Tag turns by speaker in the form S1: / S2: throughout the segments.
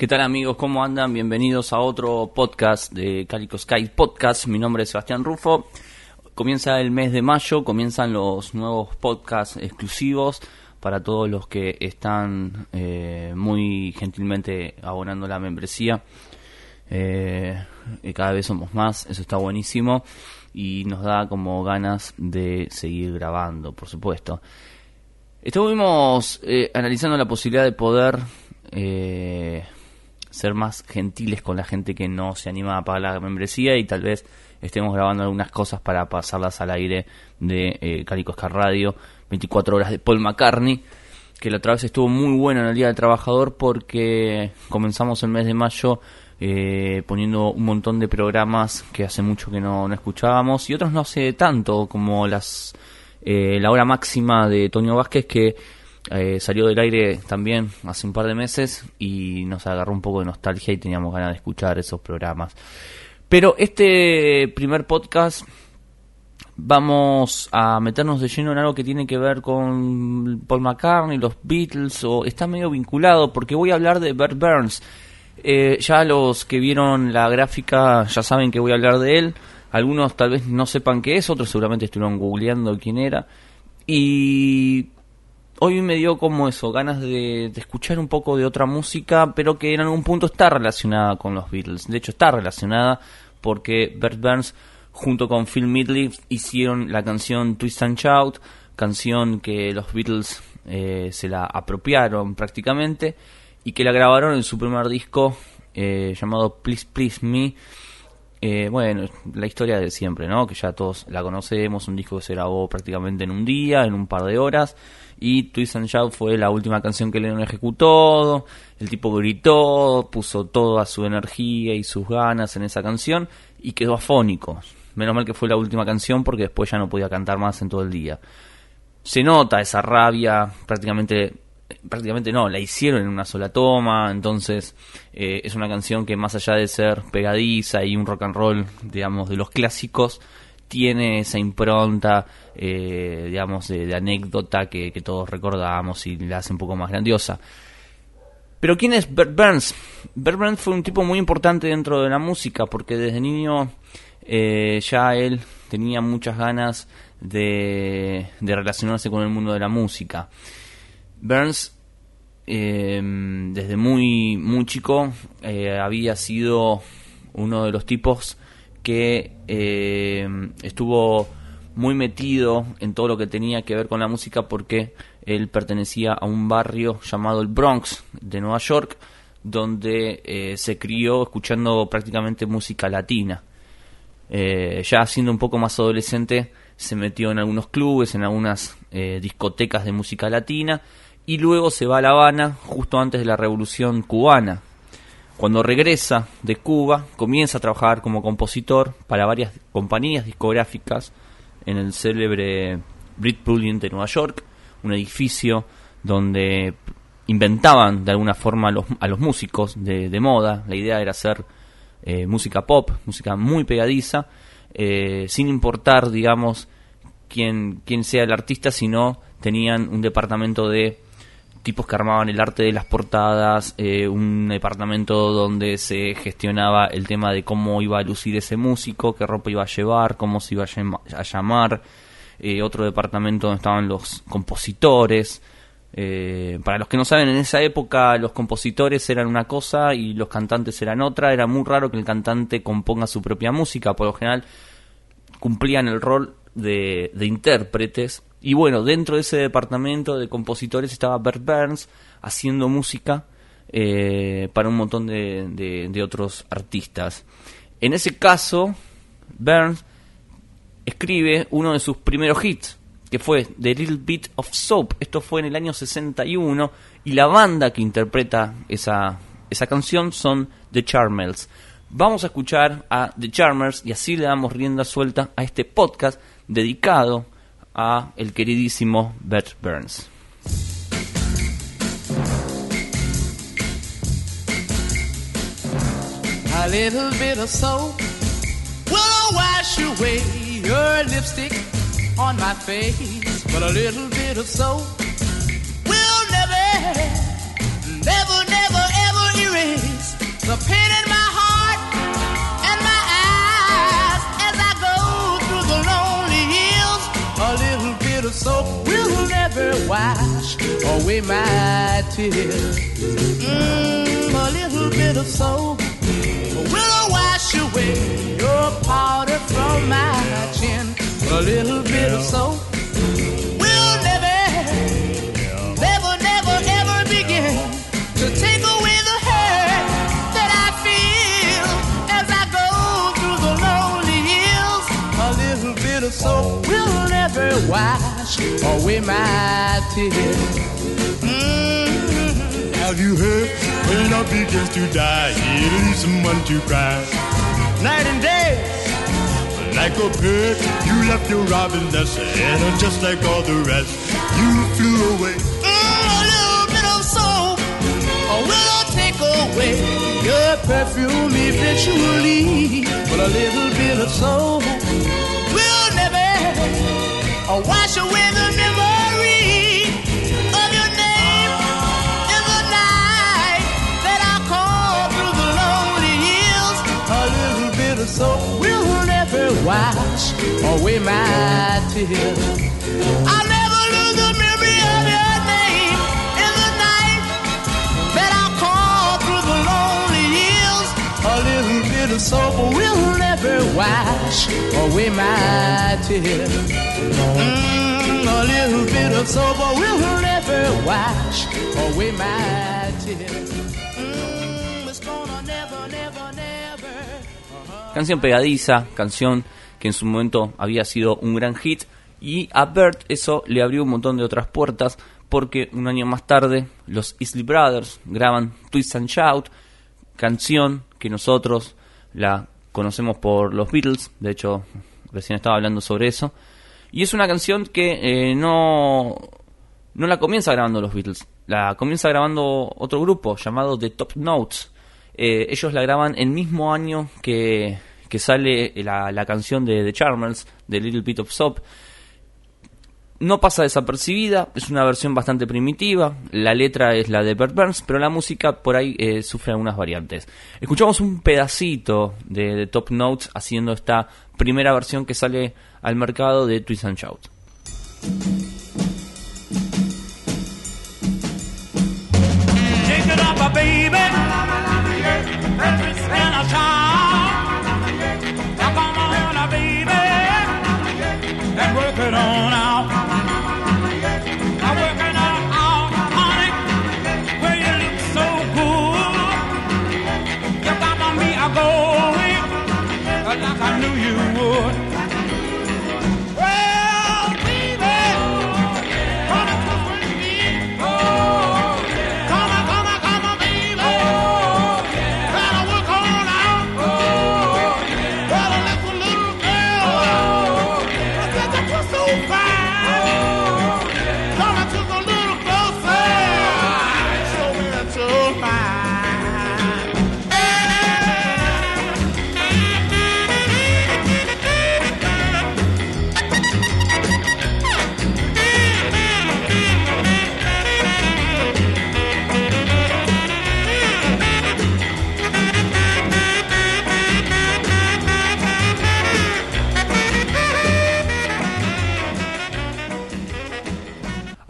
S1: ¿Qué tal amigos? ¿Cómo andan? Bienvenidos a otro podcast de Calico Sky Podcast. Mi nombre es Sebastián Rufo. Comienza el mes de mayo, comienzan los nuevos podcasts exclusivos para todos los que están eh, muy gentilmente abonando la membresía. Eh, cada vez somos más, eso está buenísimo y nos da como ganas de seguir grabando, por supuesto. Estuvimos eh, analizando la posibilidad de poder eh, ser más gentiles con la gente que no se anima a pagar la membresía y tal vez estemos grabando algunas cosas para pasarlas al aire de eh, Calico Radio, 24 horas de Paul McCartney, que la otra vez estuvo muy bueno en el Día del Trabajador porque comenzamos el mes de mayo eh, poniendo un montón de programas que hace mucho que no, escuchábamos y otros no hace tanto como las eh, la hora máxima de Toño Vázquez que eh, salió del aire también hace un par de meses y nos agarró un poco de nostalgia y teníamos ganas de escuchar esos programas. Pero este primer podcast vamos a meternos de lleno en algo que tiene que ver con Paul McCartney, los Beatles, o está medio vinculado porque voy a hablar de Bert Burns. Eh, ya los que vieron la gráfica ya saben que voy a hablar de él. Algunos tal vez no sepan qué es, otros seguramente estuvieron googleando quién era. Y hoy me dio como eso, ganas de, escuchar un poco de otra música, pero que en algún punto está relacionada con los Beatles. De hecho, está relacionada porque Bert Burns junto con Phil Midley hicieron la canción Twist and Shout, canción que los Beatles eh, se la apropiaron prácticamente y que la grabaron en su primer disco eh, llamado Please Please Me. Eh, bueno, la historia de siempre, ¿no? Que ya todos la conocemos, un disco que se grabó prácticamente en un día, en un par de horas, y Twist and Shout fue la última canción que Lennon ejecutó, el tipo gritó, puso toda su energía y sus ganas en esa canción y quedó afónico. Menos mal que fue la última canción porque después ya no podía cantar más en todo el día. Se nota esa rabia, prácticamente prácticamente no, la hicieron en una sola toma, entonces eh, es una canción que más allá de ser pegadiza y un rock and roll, digamos, de los clásicos, tiene esa impronta, eh, digamos, de, anécdota que, todos recordamos y la hace un poco más grandiosa. Pero ¿quién es Bert Burns? Bert Burns fue un tipo muy importante dentro de la música porque desde niño eh, ya él tenía muchas ganas de, de, relacionarse con el mundo de la música. Burns eh, desde muy, muy chico había sido uno de los tipos que eh, estuvo muy metido en todo lo que tenía que ver con la música porque él pertenecía a un barrio llamado el Bronx de Nueva York donde eh, se crió escuchando prácticamente música latina. Eh, ya siendo un poco más adolescente se metió en algunos clubes, en algunas discotecas de música latina y luego se va a La Habana justo antes de la revolución cubana cuando regresa de Cuba, comienza a trabajar como compositor para varias compañías discográficas en el célebre Brit Brilliant de Nueva York, un edificio donde inventaban de alguna forma a los, a los músicos de, moda. La idea era hacer eh, música pop, música muy pegadiza, eh, sin importar, digamos, quién, quién sea el artista, sino tenían un departamento de tipos que armaban el arte de las portadas, eh, un departamento donde se gestionaba el tema de cómo iba a lucir ese músico, qué ropa iba a llevar, cómo se iba a, llamar, eh, otro departamento donde estaban los compositores. Eh, para los que no saben, en esa época los compositores eran una cosa y los cantantes eran otra. Era muy raro que el cantante componga su propia música. Por lo general cumplían el rol de, de intérpretes y bueno, dentro de ese departamento de compositores estaba Bert Burns haciendo música eh, para un montón de, de, otros artistas. En ese caso, Burns escribe uno de sus primeros hits, que fue The Little Bit of Soap. Esto fue en el año 61 y la banda que interpreta esa, esa canción son The Charmels. Vamos a escuchar a The Charmers y así le damos rienda suelta a este podcast dedicado a el queridísimo Bert Burns. A little bit of soap will wash away your lipstick on my face. But a little bit of soap will never, never, never, ever erase
S2: away my tears. Mm, a little bit of soap will wash away your powder from my chin. A little bit of soap away my tears. Mm-hmm.
S3: Have you heard? When love begins to die, it leaves someone to cry. Night and day, like a bird, you left your robin nest, and just like all the rest, you flew away.
S2: Mm, a little bit of soap will take away your perfume eventually. But a little bit of soap will never wash away the memory of your name in the night that I call through the lonely hills. A little bit of soap will never wash away my tears.
S1: Canción pegadiza, canción que en su momento había sido un gran hit. Y a Bert eso le abrió un montón de otras puertas porque un año más tarde los Isley Brothers graban Twist and Shout, canción que nosotros la conocemos por los Beatles, de hecho recién estaba hablando sobre eso, y es una canción que eh, no, no la comienza grabando los Beatles, la comienza grabando otro grupo llamado The Top Notes. Eh, ellos la graban el mismo año que, que sale la, la canción de The Charmers, de Little Bit of Soap. No pasa desapercibida, es una versión bastante primitiva, la letra es la de Bert Burns, pero la música por ahí eh, sufre algunas variantes. Escuchamos un pedacito de, Top Notes haciendo esta primera versión que sale al mercado de Twist and Shout.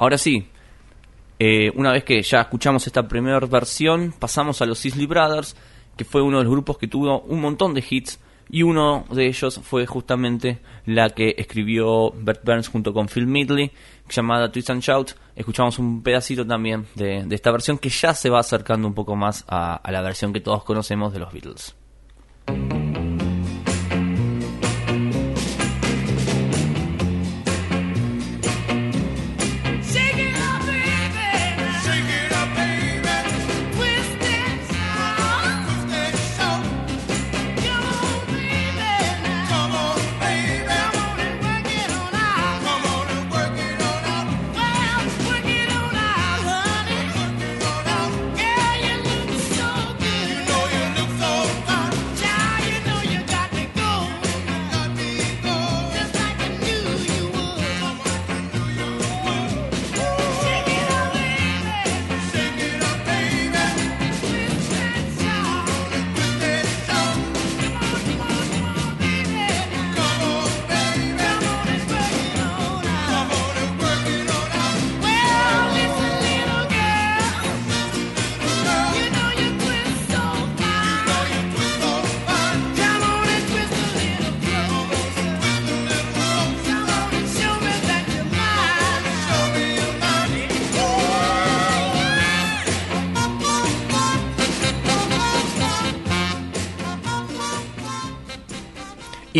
S1: Ahora sí, eh, una vez que ya escuchamos esta primera versión, pasamos a los Isley Brothers, que fue uno de los grupos que tuvo un montón de hits, y uno de ellos fue justamente la que escribió Bert Burns junto con Phil Midley, llamada Twist and Shout. Escuchamos un pedacito también de, esta versión que ya se va acercando un poco más a la versión que todos conocemos de los Beatles.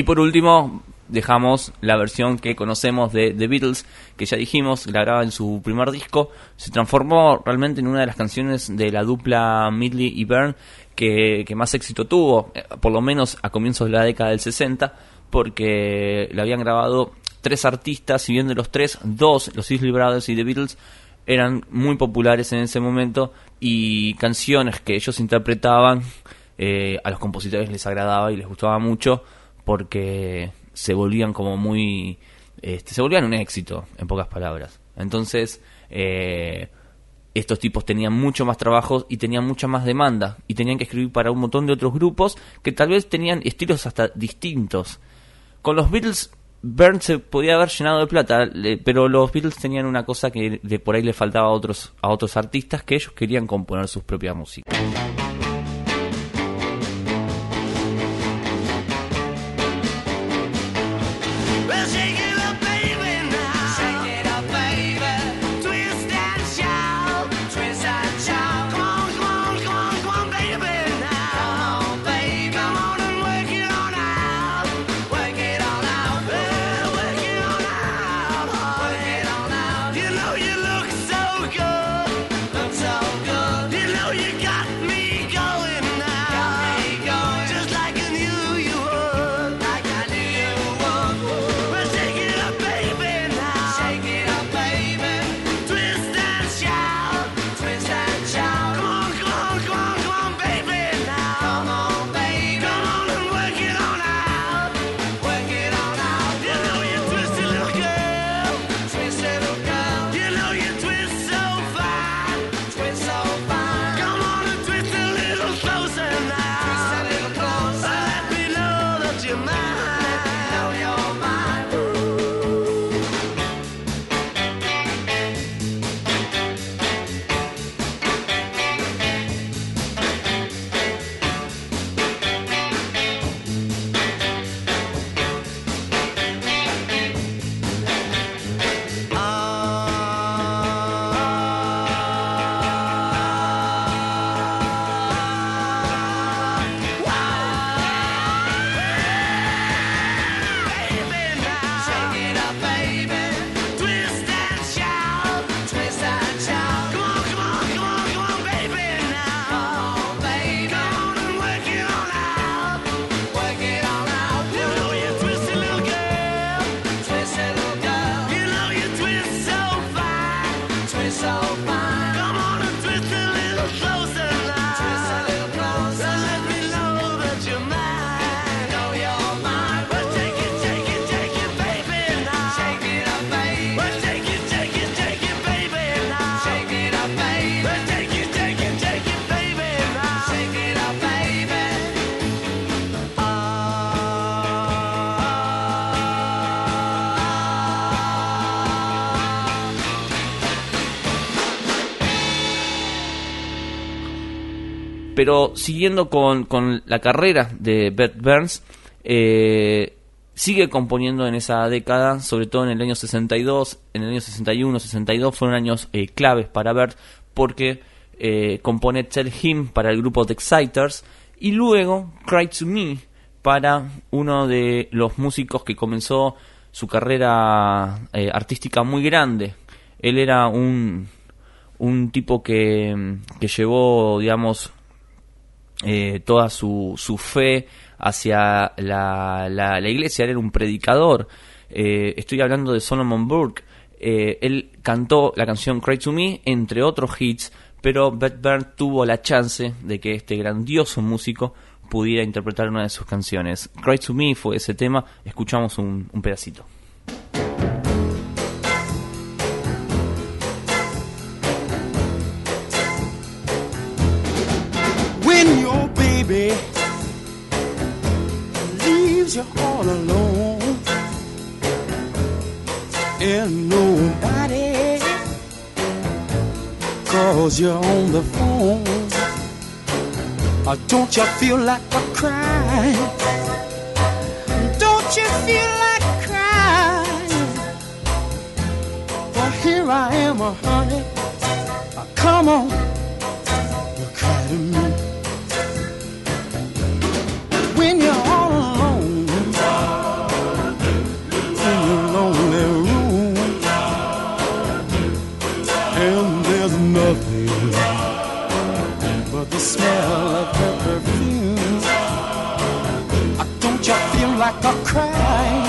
S1: Y por último, dejamos la versión que conocemos de The Beatles, que ya dijimos, la graba en su primer disco, se transformó realmente en una de las canciones de la dupla Midley y Byrne que, más éxito tuvo, eh, por lo menos a comienzos de la década del 60, porque la habían grabado tres artistas, si bien de los tres, dos, los Isley Brothers y The Beatles, eran muy populares en ese momento y canciones que ellos interpretaban eh, a los compositores les agradaba y les gustaba mucho porque se volvían como muy este, se volvían un éxito en pocas palabras entonces eh, estos tipos tenían mucho más trabajo y tenían mucha más demanda y tenían que escribir para un montón de otros grupos que tal vez tenían estilos hasta distintos con los Beatles Burns se podía haber llenado de plata, le- pero los Beatles tenían una cosa que de por ahí le faltaba a otros, a otros artistas que ellos querían componer sus propias músicas.
S4: Shake it
S1: Pero siguiendo con, con la carrera de Bert Burns, eh, sigue componiendo en esa década, sobre todo en el año 62, en el año 61, 62, fueron años eh, claves para Bert porque eh, compone Tell Him para el grupo The Exciters y luego Cry to Me para uno de los músicos que comenzó su carrera artística muy grande. Él era un, un tipo que, que llevó, digamos, eh, toda su, su fe hacia la, la, la iglesia, él era un predicador. Eh, estoy hablando de Solomon Burke. Eh, él cantó la canción Cry to Me, entre otros hits, pero Beth Byrne tuvo la chance de que este grandioso músico pudiera interpretar una de sus canciones. Cry to Me fue ese tema, escuchamos un, un pedacito.
S5: Leaves you all alone. And nobody calls you on the phone. Or don't you feel like a crying don't you feel like crying well here I am honey. Uh, come on smell perfume. Don't feel like a crying?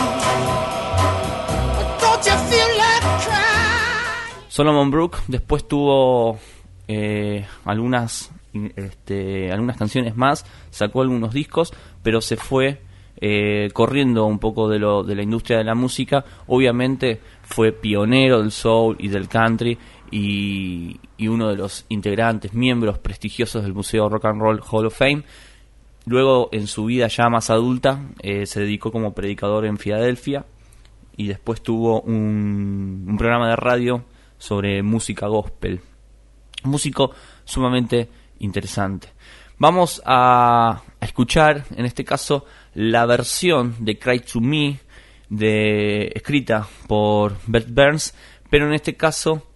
S5: Don't feel like?
S3: Solomon Brook después tuvo eh, algunas este, algunas canciones más, sacó algunos discos, pero se fue eh, corriendo un poco de, lo, de la industria de la música. Obviamente fue pionero del soul y del country y, y uno de los integrantes, miembros prestigiosos del Museo Rock and Roll Hall of Fame. Luego, en su vida ya más adulta, eh, se dedicó como predicador en Filadelfia y después tuvo un, programa de radio sobre música gospel. Músico sumamente interesante. Vamos a, a escuchar, en este caso, la versión de Cry to Me, de, escrita por Bert Burns, pero en este caso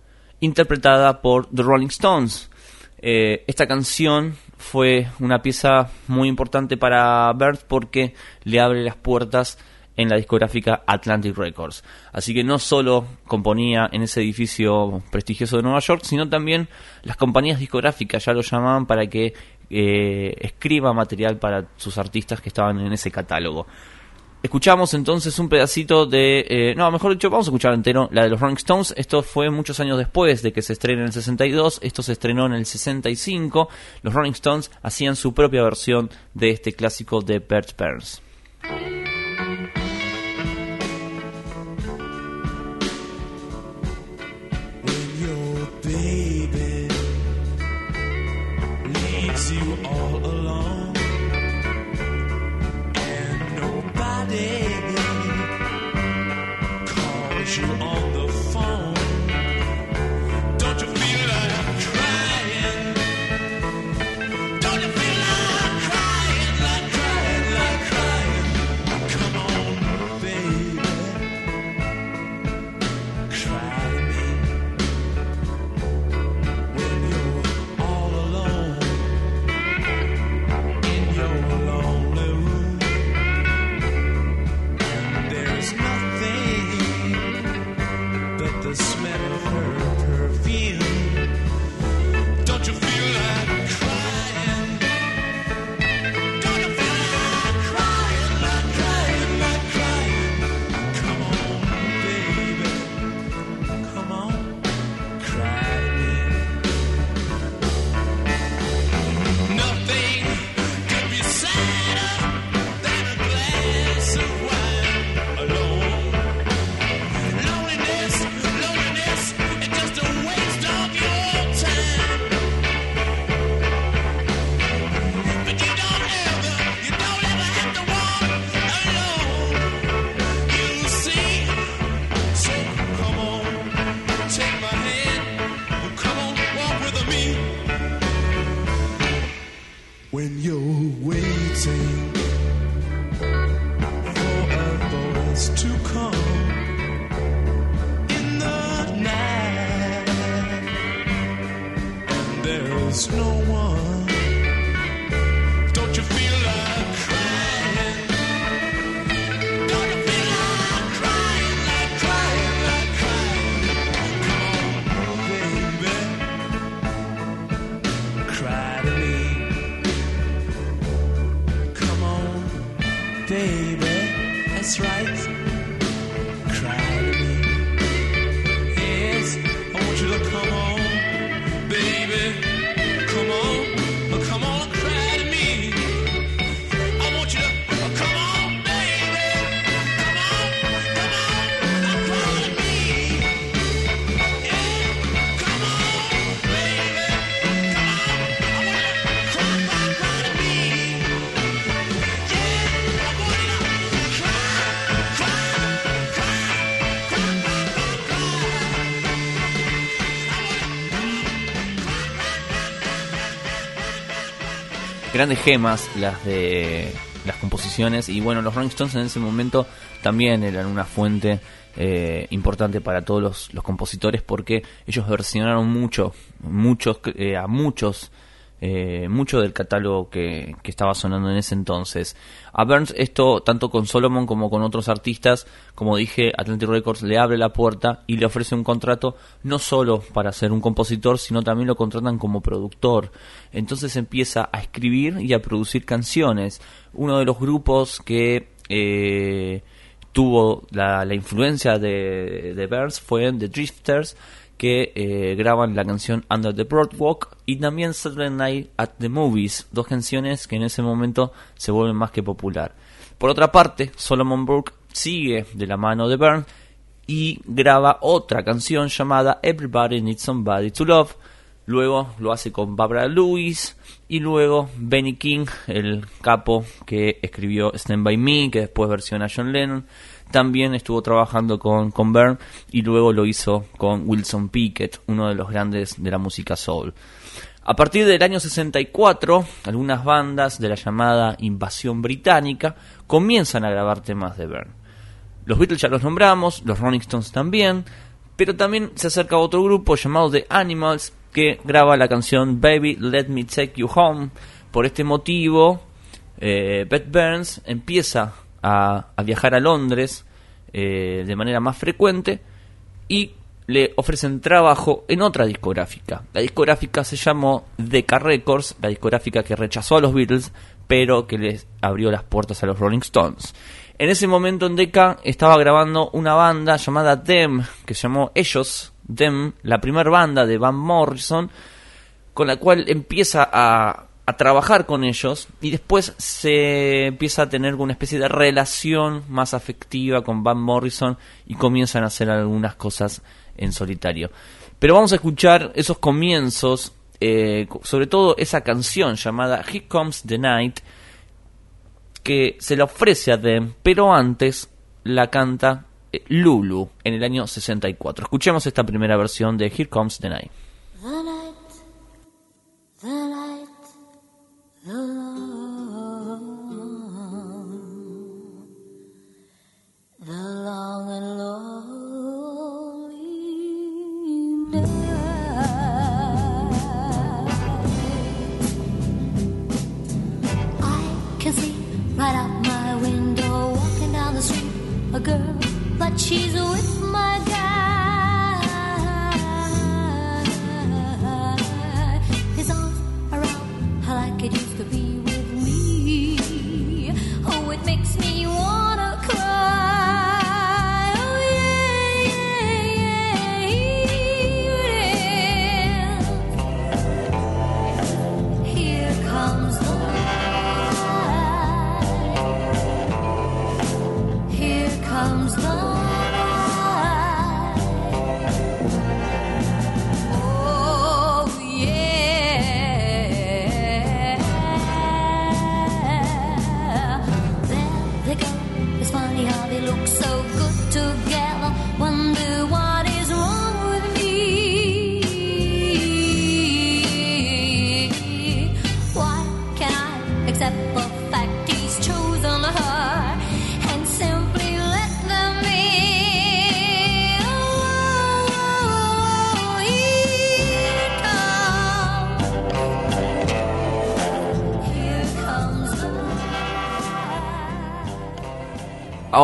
S3: interpretada por The Rolling Stones. Eh, esta canción fue una pieza muy importante para Bert porque le abre las puertas en la discográfica Atlantic Records. Así que no solo componía en ese edificio prestigioso de Nueva York, sino también las compañías discográficas ya lo llamaban para que eh, escriba material para sus artistas que estaban en ese catálogo. Escuchamos entonces un pedacito de... eh, no, mejor dicho, vamos a escuchar entero la de los Rolling Stones. Esto fue muchos años después de que se estrene en el 62. Esto se estrenó en el 65. Los Rolling Stones hacían su propia versión de este clásico de Bert Burns. Grandes gemas las de las composiciones y bueno los Rolling Stones en ese momento también eran una fuente eh, importante para todos los, compositores porque ellos versionaron mucho muchos eh, a muchos
S1: eh, mucho del catálogo que, estaba sonando en ese entonces. A Burns esto, tanto con Solomon como con otros artistas, como dije, Atlantic Records le abre la puerta y le ofrece un contrato no solo para ser un compositor, sino también lo contratan como productor. Entonces empieza a escribir y a producir canciones. Uno de los grupos que... Eh, tuvo la, la influencia de Burns fue The Drifters, que eh, graban la canción Under the Broadwalk y también Saturday Night at the Movies, dos canciones que en ese momento se vuelven más que popular. Por otra parte, Solomon Burke sigue de la mano de Burns y graba otra canción llamada Everybody Needs Somebody to Love. Luego lo hace con Barbara Lewis y luego Benny King, el capo que escribió Stand By Me, que después versiona John Lennon, también estuvo trabajando con, con y luego lo hizo con Wilson Pickett, uno de los grandes de la música soul. A partir del año 64, algunas bandas de la llamada invasión británica comienzan a grabar temas de Byrne. Los Beatles ya los nombramos, los Rolling Stones también, pero también se acerca otro grupo llamado The Animals que graba la canción Baby Let Me Take You Home. Por este motivo, eh, Beth Burns empieza a, viajar a Londres eh, de manera más frecuente y le ofrecen trabajo en otra discográfica. La discográfica se llamó Decca Records, la discográfica que rechazó a los Beatles, pero que les abrió las puertas a los Rolling Stones. En ese momento en Decca estaba grabando una banda llamada Them, que se llamó Ellos, Them, la primera banda de Van Morrison, con la cual empieza a, a trabajar con ellos y después se empieza a tener una especie de relación más afectiva con Van Morrison y comienzan a hacer algunas cosas en solitario. Pero vamos a escuchar esos comienzos, eh, sobre todo esa canción llamada Here Comes the Night, que se la ofrece a Them, pero antes la canta eh, Lulu en el año 64. Escuchemos esta primera versión de Here Comes the Night.
S6: she's a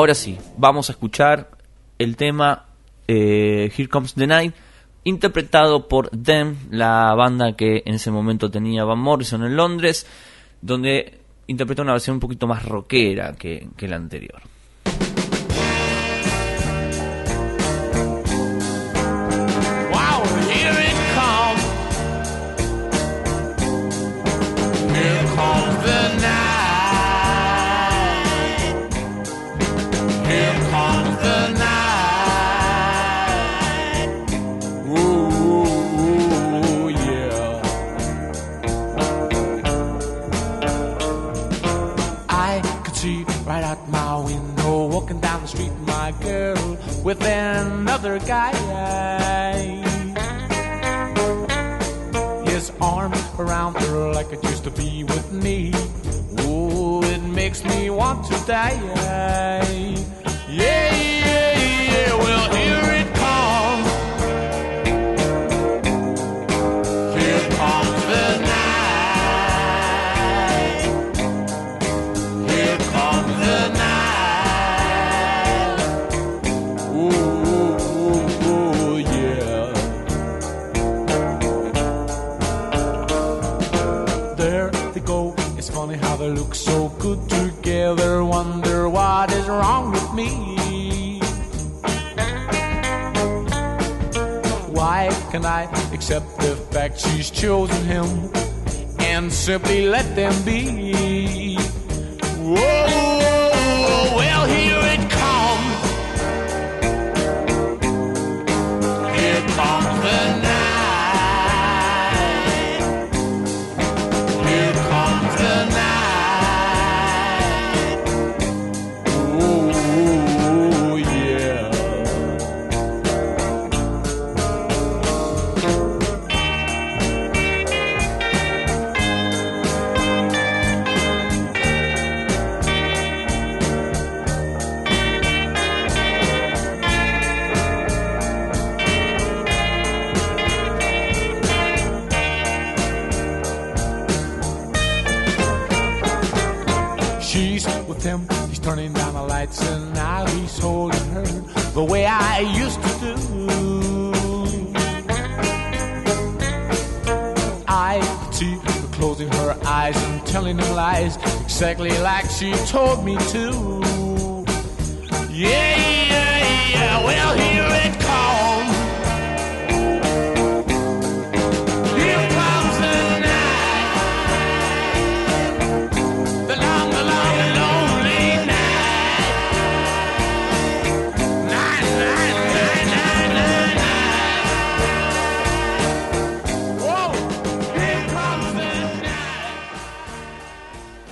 S1: Ahora sí, vamos a escuchar el tema eh, Here Comes the Night, interpretado por Them, la banda que en ese momento tenía Van Morrison en Londres, donde interpretó una versión un poquito más rockera que, que la anterior.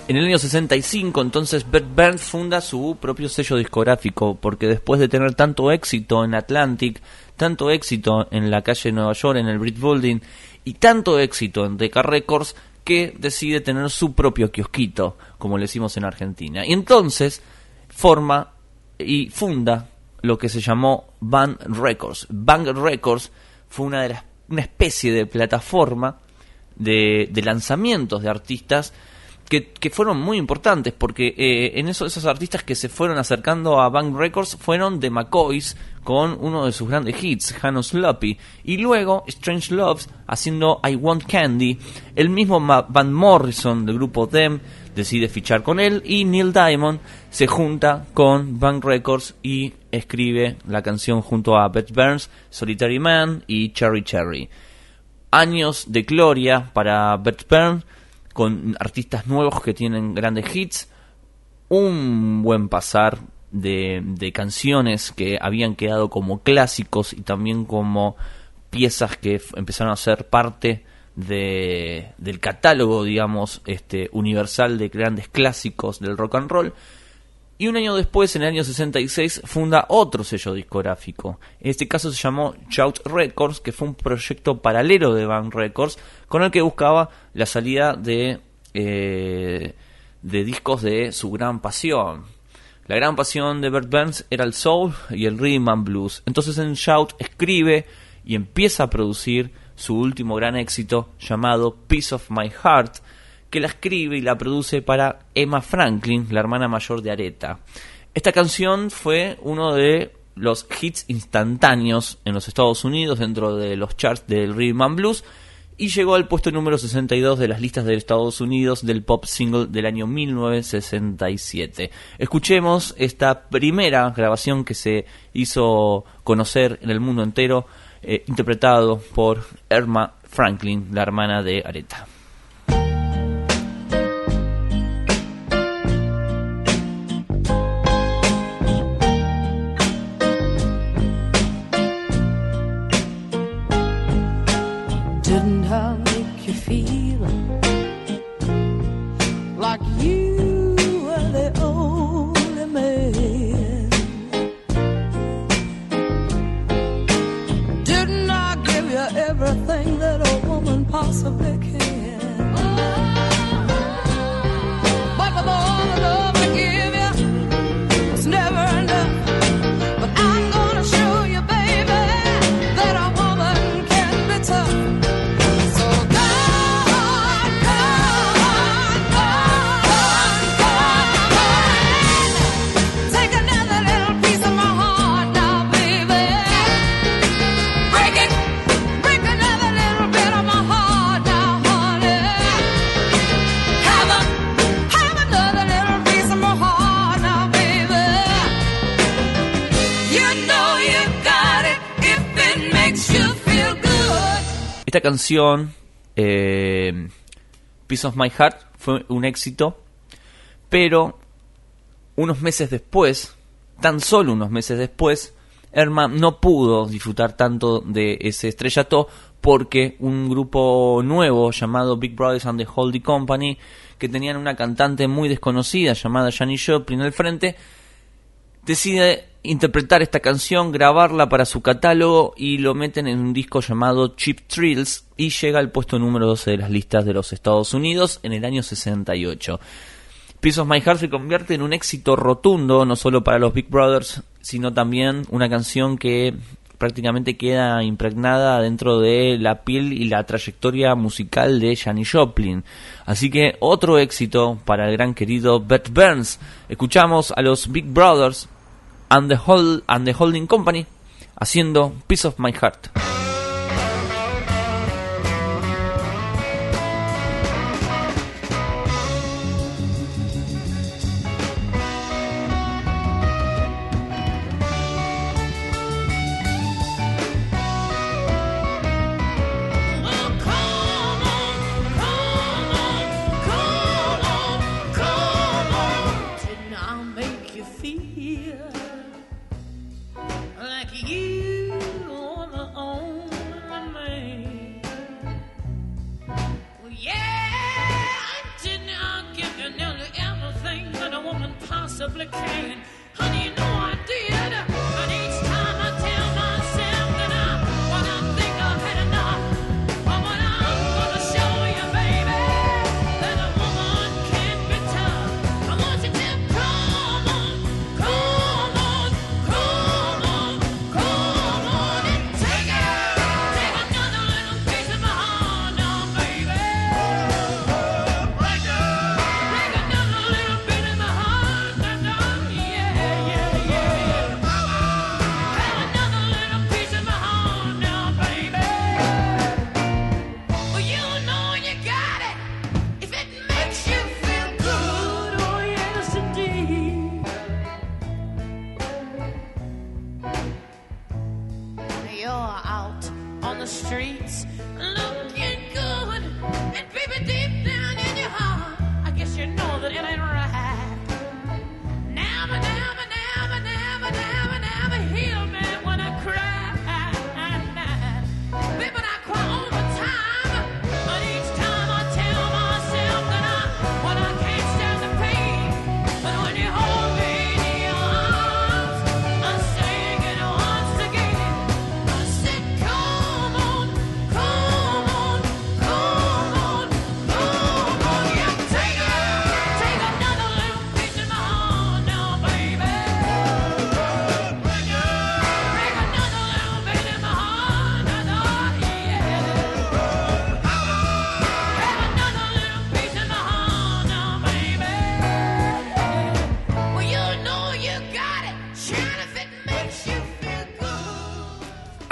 S1: En el año 65, entonces, Bert Burns funda su propio sello discográfico, porque después de tener tanto éxito en Atlantic, tanto éxito en la calle de Nueva York, en el Brit Building, y tanto éxito en Decca Records, que decide tener su propio kiosquito, como le decimos en Argentina. Y entonces forma y funda lo que se llamó Band Records. Band Records fue una, de las, una especie de plataforma de, de lanzamientos de artistas que, fueron muy importantes porque eh, en eso, esos artistas que se fueron acercando a Bang Records fueron The McCoys con uno de sus grandes hits, Hanno Sloppy, y luego Strange Loves haciendo I Want Candy. El mismo Van Morrison del grupo Them decide fichar con él y Neil Diamond se junta con Bang Records y escribe la canción junto a Beth Burns, Solitary Man y Cherry Cherry años de gloria para Bert Byrne, con artistas nuevos que tienen grandes hits, un buen pasar de, canciones que habían quedado como clásicos y también como piezas que empezaron a ser parte de, del catálogo, digamos, este, universal de grandes clásicos del rock and roll. Y un año después, en el año 66, funda otro sello discográfico. En este caso se llamó Shout Records, que fue un proyecto paralelo de Bang Records, con el que buscaba la salida de, eh, de discos de su gran pasión. La gran pasión de Bert Burns era el soul y el rhythm and blues. Entonces en Shout escribe y empieza a producir su último gran éxito llamado Piece of My Heart, que la escribe y la produce para Emma Franklin, la hermana mayor de Aretha. Esta canción fue uno de los hits instantáneos en los Estados Unidos dentro de los charts del rhythm and blues y llegó al puesto número 62 de las listas de Estados Unidos del pop single del año 1967. Escuchemos esta primera grabación que se hizo conocer en el mundo entero, eh, interpretado por Emma Franklin, la hermana de Aretha.
S7: Be.
S1: Esta canción, eh, Piece of My Heart, fue un éxito, pero unos meses después, tan solo unos meses después, Herman no pudo disfrutar tanto de ese estrellato porque un grupo nuevo llamado Big Brothers and the Holding Company, que tenían una cantante muy desconocida llamada Janis Joplin al frente, decide interpretar esta canción, grabarla para su catálogo y lo meten en un disco llamado Cheap Thrills y llega al puesto número 12 de las listas de los Estados Unidos en el año 68. Piece of My Heart se convierte en un éxito rotundo, no solo para los Big Brothers, sino también una canción que prácticamente queda impregnada dentro de la piel y la trayectoria musical de Janis Joplin. Así que otro éxito para el gran querido Beth Burns. Escuchamos a los Big Brothers and the, Hol- and the Holding Company haciendo Piece of My Heart.
S8: Streets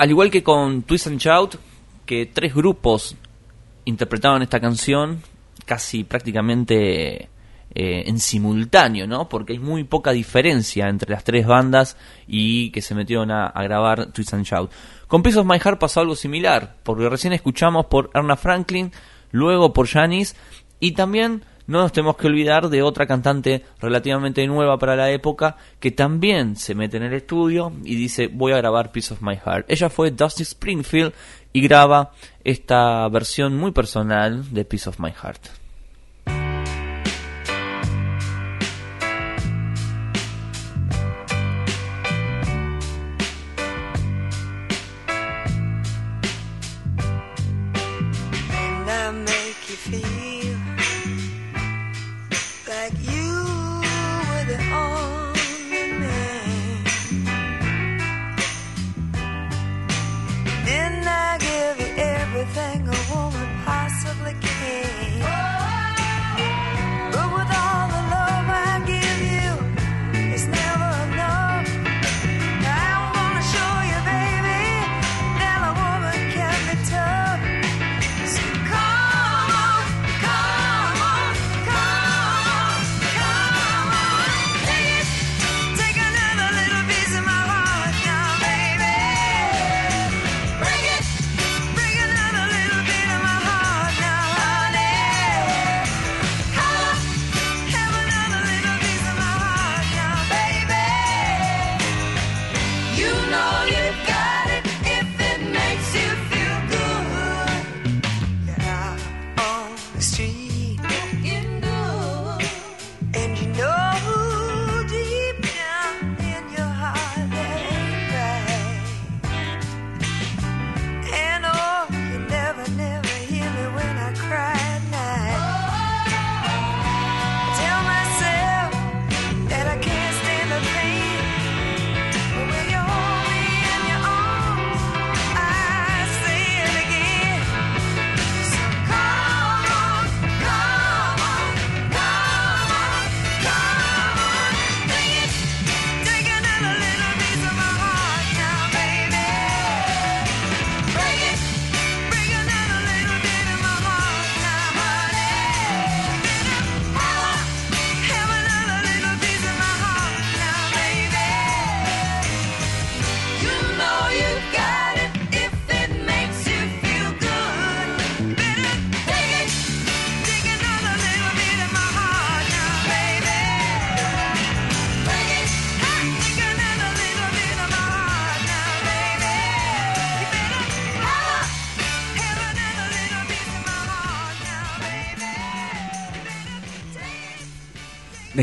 S1: Al igual que con Twist and Shout, que tres grupos interpretaban esta canción casi prácticamente eh, en simultáneo, ¿no? Porque hay muy poca diferencia entre las tres bandas y que se metieron a, grabar Twist and Shout. Con Piece of My Heart pasó algo similar, porque recién escuchamos por Erna Franklin, luego por Janis y también no nos tenemos que olvidar de otra cantante relativamente nueva para la época que también se mete en el estudio y dice voy a grabar Piece of My Heart. Ella fue Dusty Springfield y graba esta versión muy personal de Piece of My Heart.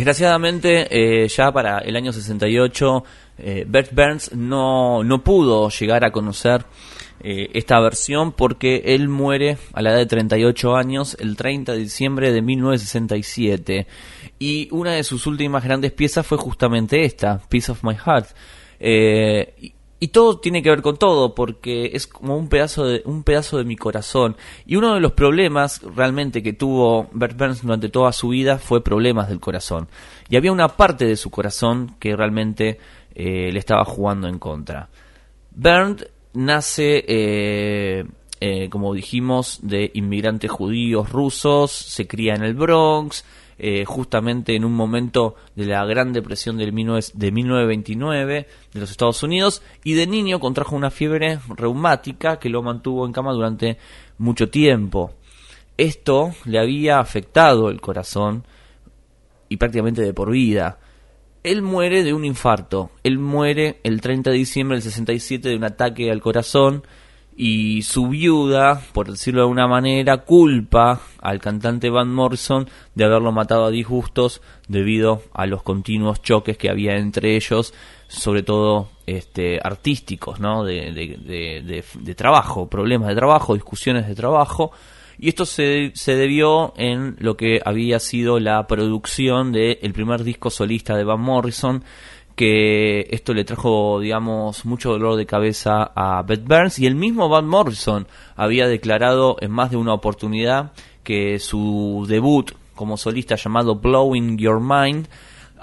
S1: Desgraciadamente, eh, ya para el año 68, eh, Bert Burns no, no pudo llegar a conocer eh, esta versión porque él muere a la edad de 38 años el 30 de diciembre de 1967. Y una de sus últimas grandes piezas fue justamente esta, Piece of My Heart. Eh, y- todo tiene que ver con todo, porque es como un pedazo de, un pedazo de mi corazón. Y uno de los problemas realmente que tuvo Bert Burns durante toda su vida fue problemas del corazón. Y había una parte de su corazón que realmente eh, le estaba jugando en contra. Bernd nace, eh, eh, como dijimos, de inmigrantes judíos rusos, se cría en el Bronx, eh, justamente en un momento de la Gran Depresión del 19 de 1929 de los Estados Unidos, y de niño contrajo una fiebre reumática que lo mantuvo en cama durante mucho tiempo. Esto le había afectado el corazón y prácticamente de por vida. Él muere de un infarto. Él muere el 30 de diciembre del 67 de un ataque al corazón y su viuda, por decirlo de alguna manera, culpa al cantante Van Morrison de haberlo matado a disgustos debido a los continuos choques que había entre ellos, sobre todo este, artísticos, ¿no? de, de- de- de- trabajo, problemas de trabajo, discusiones de trabajo. Y esto se, se debió en lo que había sido la producción del primer disco solista de Van Morrison, que esto le trajo, digamos, mucho dolor de cabeza a Beth Burns y el mismo Van Morrison había declarado en más de una oportunidad que su debut como solista llamado Blowing Your Mind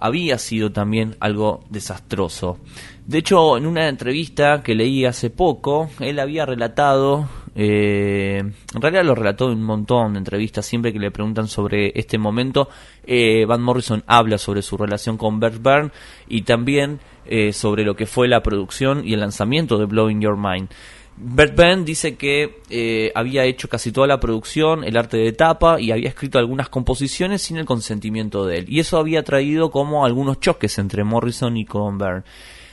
S1: había sido también algo desastroso. De hecho, en una entrevista que leí hace poco, él había relatado, eh, en realidad lo relató en un montón de entrevistas, siempre que le preguntan sobre este momento, eh, Van Morrison habla sobre su relación con Bert Byrne y también eh, sobre lo que fue la producción y el lanzamiento de Blowing Your Mind. Bert Byrne dice que eh, había hecho casi toda la producción, el arte de tapa y había escrito algunas composiciones sin el consentimiento de él. Y eso había traído como algunos choques entre Morrison y con Byrne.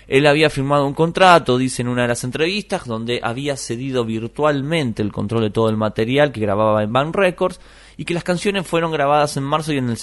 S1: Él había firmado un contrato, dice en una de las entrevistas, donde había cedido virtualmente el control de todo el material que grababa en Band Records y que las canciones fueron grabadas en marzo, y en, el,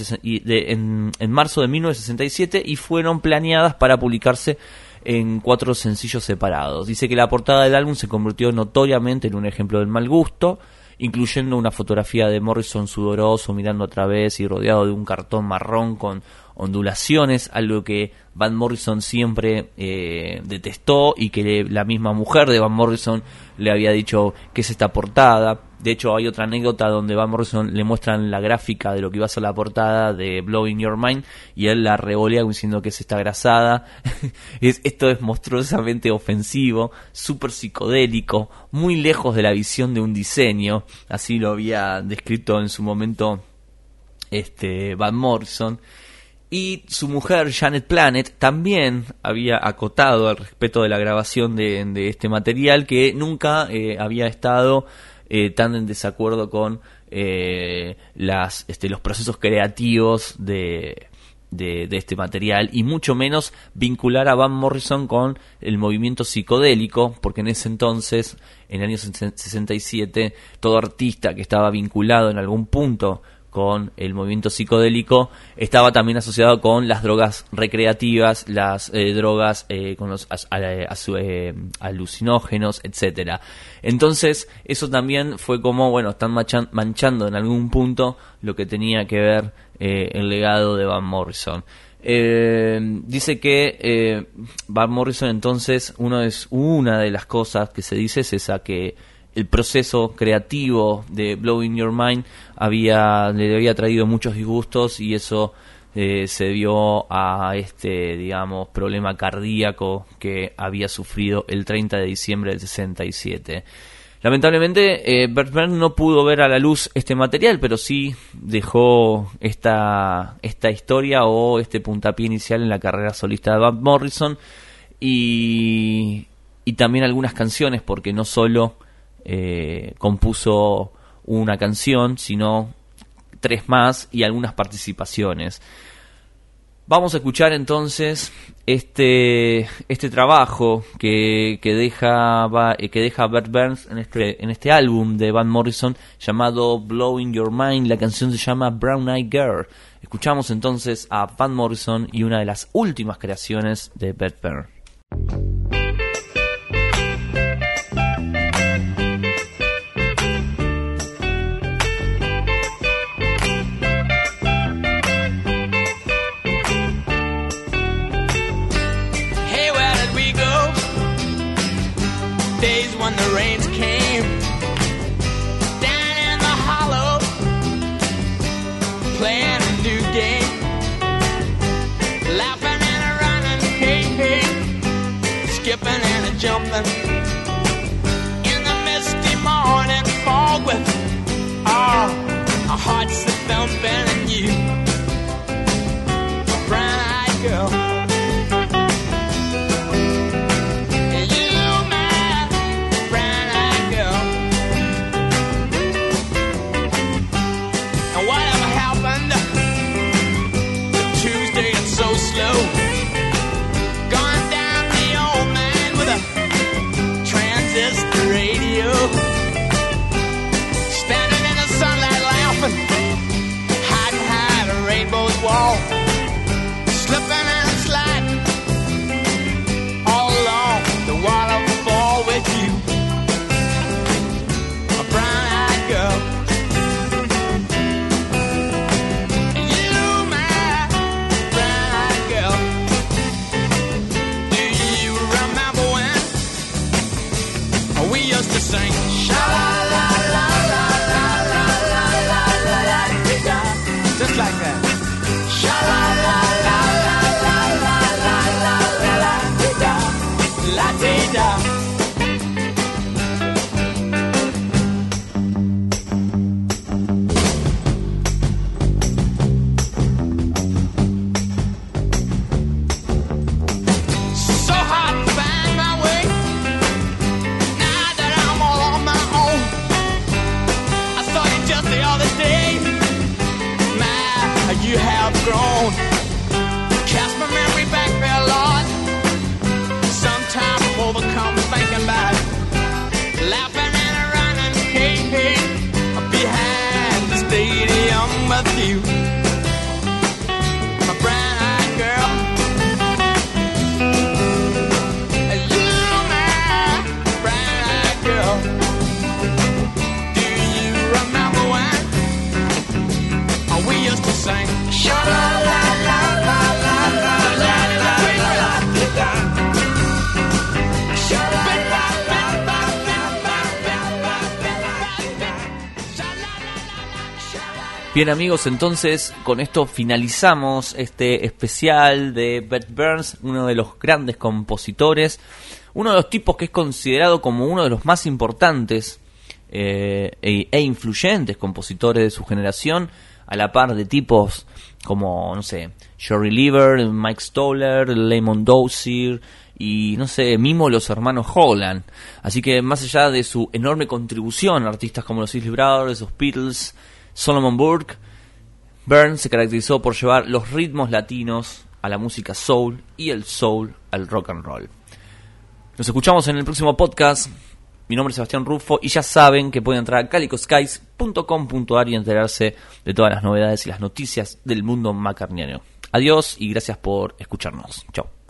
S1: de- en marzo de 1967 y fueron planeadas para publicarse en cuatro sencillos separados. Dice que la portada del álbum se convirtió notoriamente en un ejemplo del mal gusto, incluyendo una fotografía de Morrison sudoroso mirando a través y rodeado de un cartón marrón con ondulaciones, algo que Van Morrison siempre eh, detestó y que la misma mujer de Van Morrison le había dicho que es esta portada. De hecho, hay otra anécdota donde Van Morrison le muestran la gráfica de lo que iba a ser la portada de Blowing Your Mind y él la revolea diciendo que es esta grasada. es, esto es monstruosamente ofensivo, súper psicodélico, muy lejos de la visión de un diseño. Así lo había descrito en su momento este Van Morrison. Y su mujer, Janet Planet, también había acotado al respeto de la grabación de, este material que nunca eh, había estado eh, tan en desacuerdo con eh, este, los procesos creativos de, de, de este material y mucho menos vincular a Van Morrison con el movimiento psicodélico, porque en ese entonces, en el año 67, todo artista que estaba vinculado en algún punto con el movimiento psicodélico estaba también asociado con las drogas recreativas, las eh, drogas eh, con los as- a- a- su- eh, alucinógenos, etcétera. Entonces eso también fue como bueno están manchando en algún punto lo que tenía que ver eh, el legado de Van Morrison. Eh, dice que eh, Van Morrison entonces uno es una de las cosas que se dice es esa que el proceso creativo de Blowing Your Mind había le había traído muchos disgustos y eso eh, se debió a este digamos problema cardíaco que había sufrido el 30 de diciembre del 67 lamentablemente eh, Bert Byrne no pudo ver a la luz este material pero sí dejó esta esta historia o este puntapié inicial en la carrera solista de Van Morrison y y también algunas canciones porque no solo eh, compuso una canción, sino tres más y algunas participaciones. Vamos a escuchar entonces este este trabajo que, que deja eh, que deja Bert Burns en este en este álbum de Van Morrison llamado Blowing Your Mind. La canción se llama Brown Eyed Girl. Escuchamos entonces a Van Morrison y una de las últimas creaciones de Bert Byrne.
S9: hearts that bound band. With you.
S1: Bien amigos, entonces con esto finalizamos este especial de Bert Burns, uno de los grandes compositores, uno de los tipos que es considerado como uno de los más importantes eh, e, e influyentes compositores de su generación, a la par de tipos como, no sé, Jerry Lever, Mike Stoller, Lemon Dozier y, no sé, mismo los hermanos Holland. Así que más allá de su enorme contribución a artistas como los Isley Brothers, los Beatles, Solomon Burke, Burns se caracterizó por llevar los ritmos latinos a la música soul y el soul al rock and roll. Nos escuchamos en el próximo podcast. Mi nombre es Sebastián Rufo y ya saben que pueden entrar a calicoskies.com.ar y enterarse de todas las novedades y las noticias del mundo macarniano. Adiós y gracias por escucharnos. Chao.